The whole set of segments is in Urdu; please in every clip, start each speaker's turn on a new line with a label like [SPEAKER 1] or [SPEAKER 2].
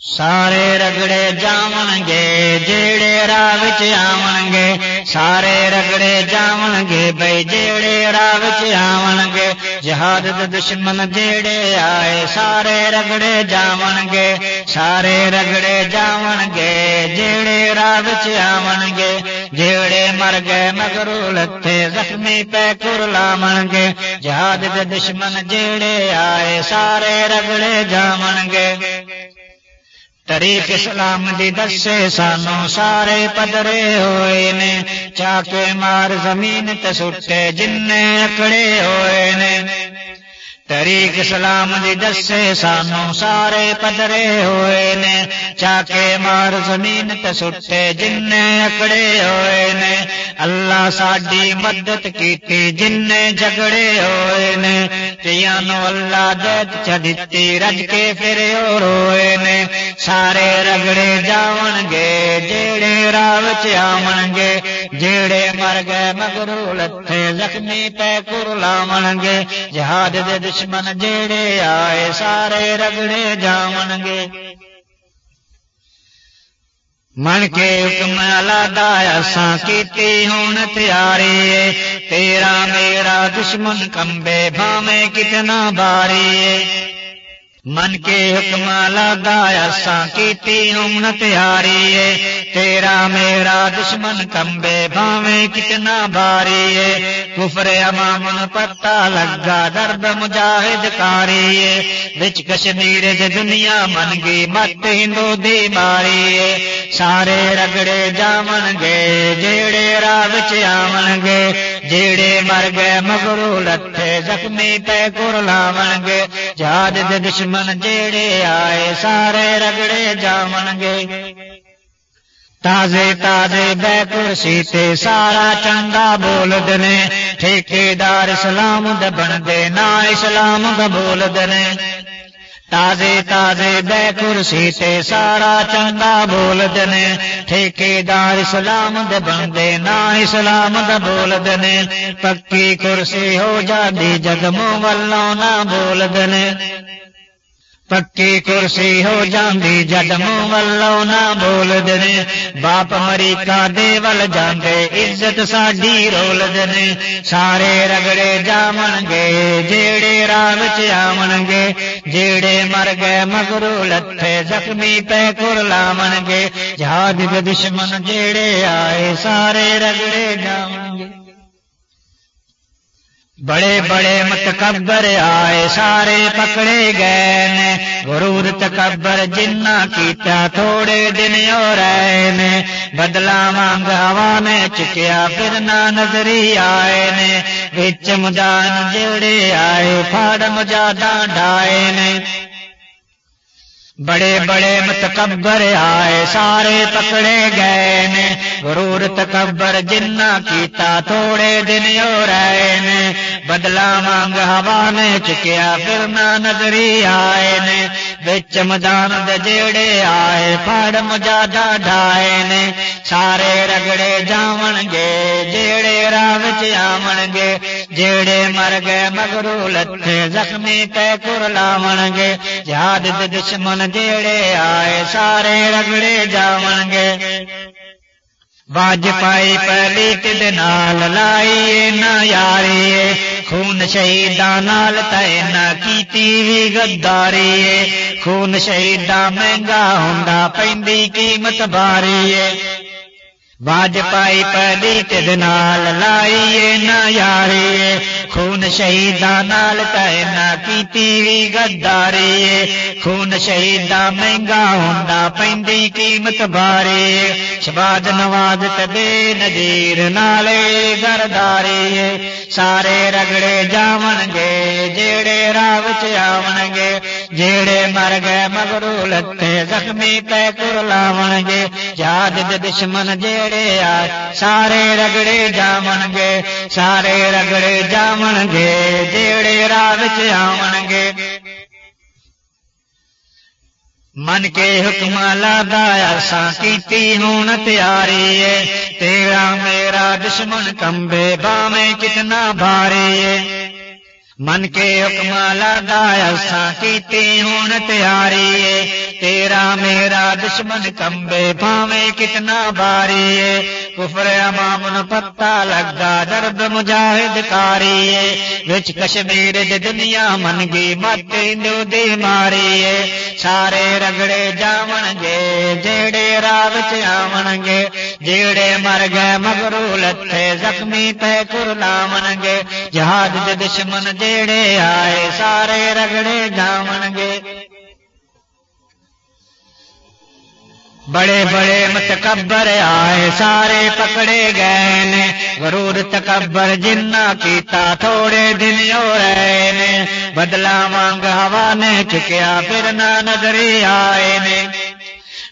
[SPEAKER 1] سارے رگڑے جاون گے جیڑے راہ آون گے سارے رگڑے جاون گے بھائی جیڑے راہ آون گے جہاد دشمن جیڑے آئے سارے رگڑے جاون گے سارے رگڑے جاون گے جیڑے راہ آون گے جیڑے مر گئے مگرو لتے زخمی پہ کر لاون گے جہاد دشمن جیڑے آئے سارے رگڑے جاون طریق اسلام دی دسے سانو سارے پدرے ہوئے نے چاکے مار زمین تے سٹے جن اکڑے ہوئے نے تریق اسلام دی دسے سانو سارے پدرے ہوئے نے چاکے مار زمین تے سٹے جن نے اکڑے ہوئے نے اللہ ساڈی مدد کیتی جن نے جھگڑے ہوئے نے تیانو اللہ دت چدتی رج کے پھر اور ہوئے نے سارے رگڑے جاون گے جیڑے راو چ آون گے جیڑے مر گئے مگرو لتھے زخمی پہ کر لاون گے جہاد دے دشمن جیڑے آئے سارے رگڑے جاون گے من کے حکم الادا اساں کیتی ہون تیاری تیرا میرا دشمن کمبے بھامے کتنا باری من کے حکم لادا اساں کیتی ہون تیاری ہے تیرا میرا دشمن کمبے بھاویں کتنا باری کفر امام پتا لگا درد مجاہد کاری ہے بچ کشمیر دنیا من گی مت ہندو دی ماری ہے سارے رگڑے جامن گے جیڑے راہ آمن گے جیڑے مر گئے مگرو لٹھے زخمی پہ گر لاون گے جہاد دشمن جیڑے آئے سارے رگڑے جامن گے تازے تازے بے کرسی تے سارا چنگا بول دنے ٹھیکے دار اسلام دبن دے نا اسلام دا بول دنے تازے تازے بے کرسی تے سارا چنگا بول دنے ٹھیکے دار اسلام دے دے نا اسلام دا بول دنے پکی کرسی ہو جاتی جگموں والوں نہ بول دنے پکی کرسی ہو جاندی جد منہ ولو نہ بول دنے باپ مریکا دے ول جاندے عزت ساڈی رول دنے سارے رگڑے جامن گے جیڑے راہ آمن گے جیڑے مر گئے مگرو لتھے زخمی پہ کر لاون گے جہاد دشمن جیڑے آئے سارے رگڑے جامن گے بڑے بڑے متکبر آئے، سارے پکڑے گئے غرور تکبر جنا کیتا تھوڑے دن اور آئے نے۔ بدلا مانگ ہوا نے چکیا، پھر نہ نظری آئے نے۔ بچ مجان جڑے آئے، پھاڑ مجادا ڈائے نے۔ بڑے بڑے متکبر آئے، سارے پکڑے گئے نے۔ غرور تکبر جنا کیتا، تھوڑے دن اور آئے نے۔ بدلا مانگ ہوا نے چکیا، پھر نہ نظری آئے نے۔ بچ مدان جیڑے آئے پھڑ مجادا ڈھائے نے۔ سارے رگڑے جاون گے، جیڑے راہ آمن گے۔ جیڑے مر گئے مگرو زخمی پہ کر لاون گے۔ یاد دشمن جیڑے آئے سارے رگڑے جاون گے۔ باج پائی پہلی تد نال لائی نہ یاری خون شہیدان نال تے نہ کیتی وی گداری خون شہیداں مہنگا ہوندا پیندی قیمت باری باج پائی پہلی نال نہ یاری خون شہیدان نال نہ کیتی وی گداری خون شہیداں مہنگا ہوندا پیندی قیمت باری شباد نواز تبے نذیر نالے گرداری سارے رگڑے جاون گے جیڑے راو چ آون گے جیڑے مر گئے مگرو لتے زخمی پہ کر لاون گے یاد دشمن جیڑے آ، سارے رگڑے جاون گے سارے رگڑے جاون گے جیڑے راو چ آون گے من کے حکم لادا سا کی ہوں تیاری ہے تیرا میرا دشمن کمبے بامے کتنا بھاری ہے من کے حکم لادا سا کی ہوں تیاری تیرا میرا دشمن کمبے پاوے کتنا باری ہے کفر امام پتا لگا درد مجاہد کاری ہے وچ کشمیر دنیا من گی مت دی ماری سارے رگڑے جاون گے جیڑے راہ وچ آون گے جیڑے مر گئے مگرو لتے زخمی پہ کرلاون گے جہاد دے دشمن جیڑے آئے سارے رگڑے جاون گے بڑے بڑے متکبر آئے سارے پکڑے گئے نے غرور تکبر جنا کیتا تھوڑے دن ہو رہے نے بدلا مانگ ہوا نے چکیا پھر نہ نظری آئے نے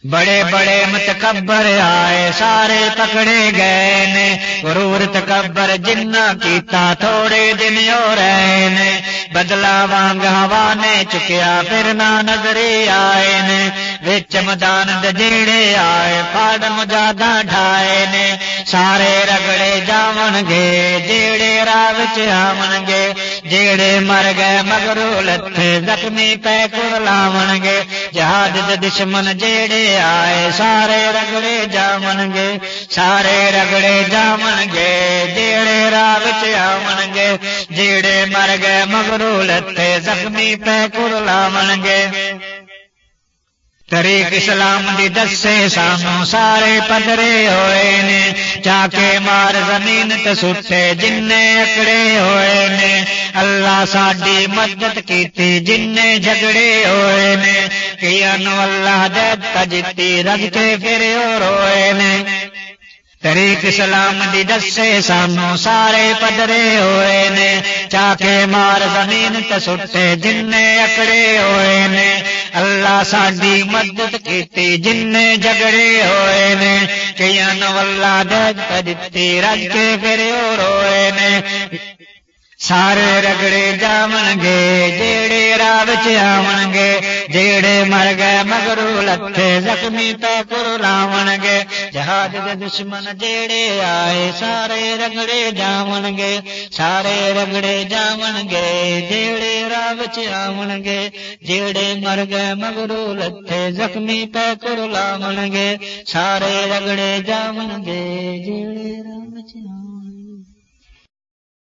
[SPEAKER 1] بڑے بڑے متکبر آئے، سارے پکڑے گئے نے۔ غرور تکبر جنا کیتا تھوڑے دن ہو رہے نے۔ بدلا وانگ ہوا نے، چکیا پھر نہ نظری آئے نے۔ وچ مدان جیڑے آئے پاڑ مجادہ ڈھائے نے۔ سارے رگڑے جاون گے، جیڑے راہ آون گے۔ جیڑے مر گئے مگرو لتھے زخمی پہ لاون گے جہاد دشمن جیڑے آئے سارے رگڑے جامن گے سارے رگڑے جامن گے جیڑے راہ آون گے جیڑے مر گئے مگرو لتے زخمی پہ لاون گے طریق اسلام دی دسے سانو سارے پدرے ہوئے نے چاکے مار زمین تے سٹے جن اکڑے ہوئے نے اللہ ساڈی مدد کیتی جن جھگڑے ہوئے نے کیا نو اللہ دے تجتی رج کے پھر روئے نے طریق اسلام دی دسے سانو سارے پدرے ہوئے نے چا کے مار زمین تے سٹے جن اکڑے ہوئے نے اللہ ساڈی مدد کیتی جن جگڑے ہوئے نے کئی نو دتی رج کے پھر روئے نے سارے رگڑے جامن گے جیڑے راہ وچ آون گے جیڑے مر گئے مگرو لتے زخمی پہ لاون گے جہاز دے دشمن جیڑے آئے سارے رگڑے جامن گے سارے رگڑے جامن گے جیڑے راہ آون گے جیڑے مر گئے مگرو لتے زخمی پہ لاون گے سارے رگڑے جامن گے جیڑے راہ آون